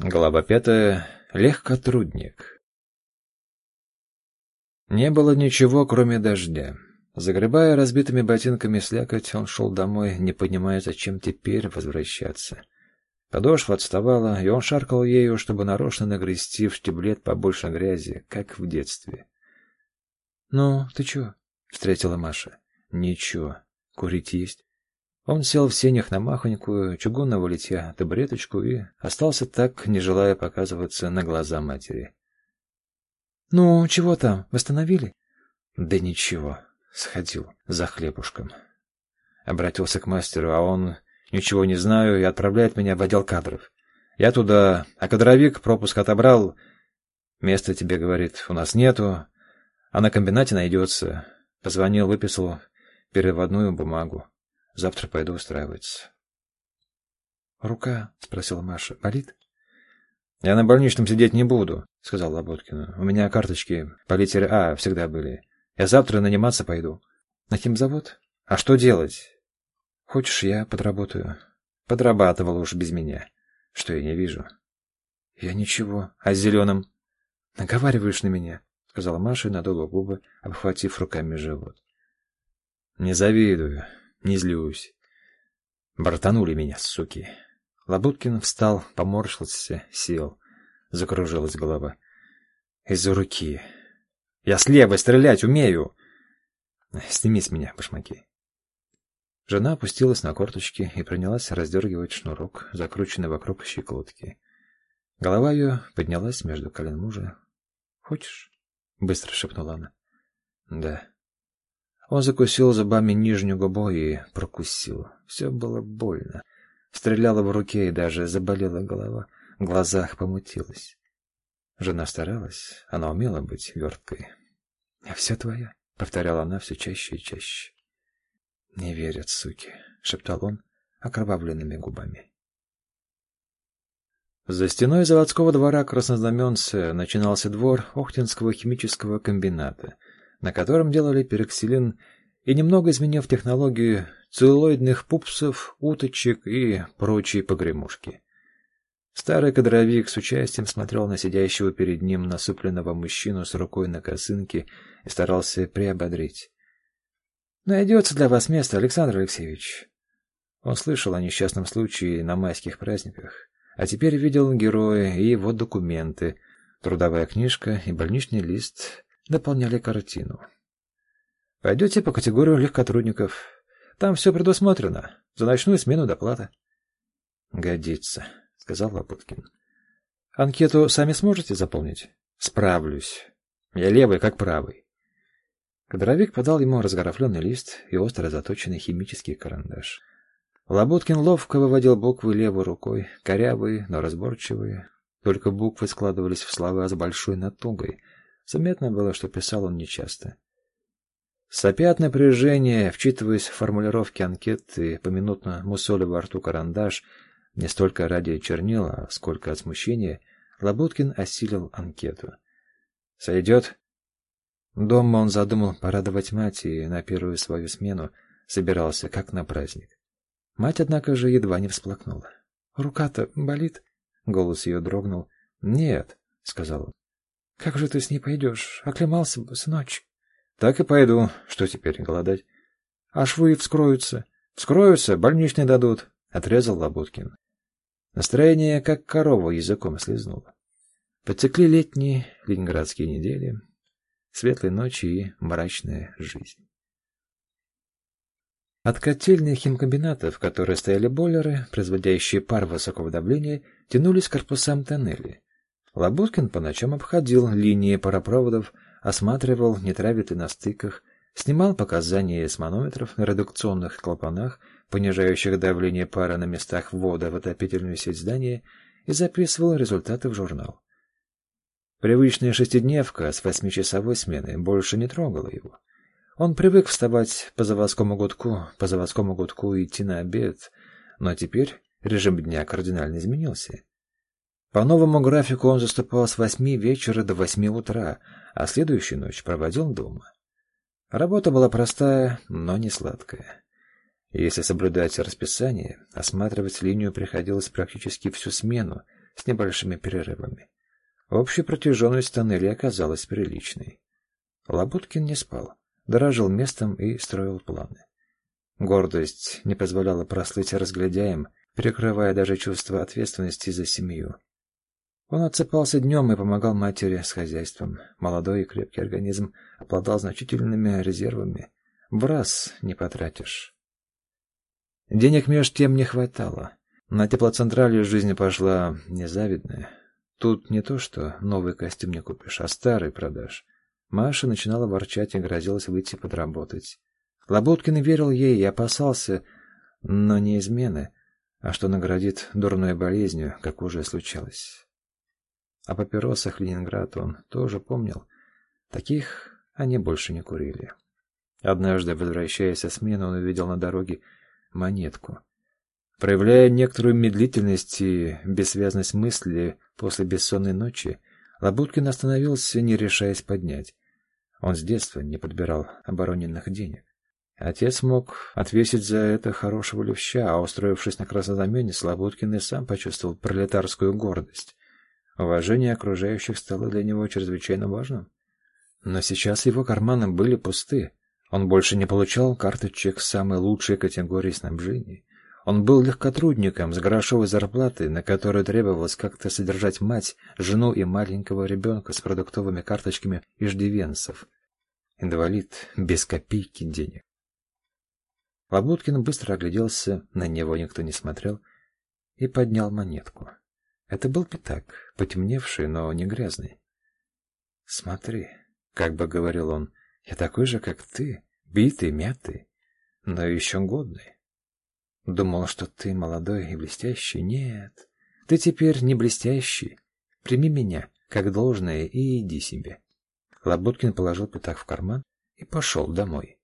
Глава пятая. Легкотрудник. Не было ничего, кроме дождя. Загребая разбитыми ботинками слякоть, он шел домой, не понимая, зачем теперь возвращаться. Подошва отставала, и он шаркал ею, чтобы нарочно нагрести в штиблет побольше грязи, как в детстве. — Ну, ты чё? — встретила Маша. — Ничего. Курить есть? Он сел в сенях на махонькую, чугунного литья табуреточку и остался так, не желая показываться на глаза матери. — Ну, чего там, восстановили? — Да ничего, сходил за хлебушком. Обратился к мастеру, а он, ничего не знаю, и отправляет меня в отдел кадров. Я туда, а кадровик пропуск отобрал. Места тебе, говорит, у нас нету, а на комбинате найдется. Позвонил, выписал переводную бумагу. Завтра пойду устраиваться. «Рука?» — спросила Маша. «Болит?» «Я на больничном сидеть не буду», — сказал Лоботкин. «У меня карточки по литере А всегда были. Я завтра наниматься пойду». «На химзавод? А что делать?» «Хочешь, я подработаю?» «Подрабатывал уж без меня. Что я не вижу?» «Я ничего. А с зеленым?» «Наговариваешь на меня», — сказала Маша и надула губы, обхватив руками живот. «Не завидую. Не злюсь. Братанули меня, суки. Лабуткин встал, поморщился, сел. Закружилась голова. Из-за руки. Я с левой стрелять умею. Сними с меня башмаки. Жена опустилась на корточки и принялась раздергивать шнурок, закрученный вокруг щеколотки. Голова ее поднялась между колен мужа. «Хочешь?» — быстро шепнула она. «Да». Он закусил зубами нижнюю губу и прокусил. Все было больно. Стреляло в руке и даже заболела голова. В глазах помутилась. Жена старалась, она умела быть верткой. «Я все твоя», — повторяла она все чаще и чаще. «Не верят, суки», — шептал он окровавленными губами. За стеной заводского двора краснознаменца начинался двор Охтинского химического комбината — на котором делали пероксилин и, немного изменив технологию, целлулоидных пупсов, уточек и прочие погремушки. Старый кадровик с участием смотрел на сидящего перед ним насупленного мужчину с рукой на косынке и старался приободрить. «Найдется для вас место, Александр Алексеевич». Он слышал о несчастном случае на майских праздниках, а теперь видел героя и его документы, трудовая книжка и больничный лист дополняли картину. Пойдете по категорию легкотрудников. Там все предусмотрено. За ночную смену доплата. Годится, сказал Лопуткин. Анкету сами сможете заполнить? Справлюсь. Я левый, как правый. Кадровик подал ему разгорафленный лист и остро заточенный химический карандаш. Лоботкин ловко выводил буквы левой рукой, корявые, но разборчивые. Только буквы складывались в слова с большой натугой — Заметно было, что писал он нечасто. Сопя от напряжения, вчитываясь в формулировки анкеты, поминутно мусоля во рту карандаш, не столько ради чернила, сколько от смущения, Лабуткин осилил анкету. «Сойдет?» Дома он задумал порадовать мать и на первую свою смену собирался, как на праздник. Мать, однако же, едва не всплакнула. «Рука-то болит?» Голос ее дрогнул. «Нет», — сказал он. Как же ты с ней пойдешь? Оклемался бы, сыночек. Так и пойду. Что теперь, голодать? А швы вскроются. Вскроются, больничный дадут, — отрезал Лабуткин. Настроение, как корова, языком слезнуло. Потекли летние ленинградские недели, светлые ночи и мрачная жизнь. От котельных химкомбинатов, в которые стояли бойлеры, производящие пар высокого давления, тянулись к корпусам тоннелей. Лабуткин по ночам обходил линии паропроводов, осматривал, не травит ли на стыках, снимал показания с манометров на редукционных клапанах, понижающих давление пара на местах ввода в отопительную сеть здания, и записывал результаты в журнал. Привычная шестидневка с восьмичасовой смены больше не трогала его. Он привык вставать по заводскому гудку, по заводскому гудку идти на обед, но теперь режим дня кардинально изменился. По новому графику он заступал с восьми вечера до восьми утра, а следующую ночь проводил дома. Работа была простая, но не сладкая. Если соблюдать расписание, осматривать линию приходилось практически всю смену, с небольшими перерывами. Общая протяженность тоннеля оказалась приличной. Лабуткин не спал, дорожил местом и строил планы. Гордость не позволяла прослыть разглядяем, перекрывая даже чувство ответственности за семью. Он отсыпался днем и помогал матери с хозяйством. Молодой и крепкий организм обладал значительными резервами. В раз не потратишь. Денег меж тем не хватало. На теплоцентрале жизнь пошла незавидная. Тут не то, что новый костюм не купишь, а старый продашь. Маша начинала ворчать и грозилась выйти подработать. Лоботкин верил ей и опасался, но не измены, а что наградит дурной болезнью, как уже случалось. О папиросах Ленинград он тоже помнил. Таких они больше не курили. Однажды, возвращаясь со смены, он увидел на дороге монетку. Проявляя некоторую медлительность и бессвязность мысли после бессонной ночи, Лабуткин остановился, не решаясь поднять. Он с детства не подбирал обороненных денег. Отец мог отвесить за это хорошего левща, а устроившись на краснознамене, Слободкин и сам почувствовал пролетарскую гордость. Уважение окружающих стало для него чрезвычайно важным. Но сейчас его карманы были пусты. Он больше не получал карточек самой лучшей категории снабжения. Он был легкотрудником с грошовой зарплатой, на которую требовалось как-то содержать мать, жену и маленького ребенка с продуктовыми карточками иждивенцев. Инвалид без копейки денег. Лабуткин быстро огляделся, на него никто не смотрел, и поднял монетку. Это был пятак, потемневший, но не грязный. «Смотри», — как бы говорил он, — «я такой же, как ты, битый, мятый, но еще годный. Думал, что ты молодой и блестящий. Нет, ты теперь не блестящий. Прими меня, как должное, и иди себе». Лабуткин положил пятак в карман и пошел домой.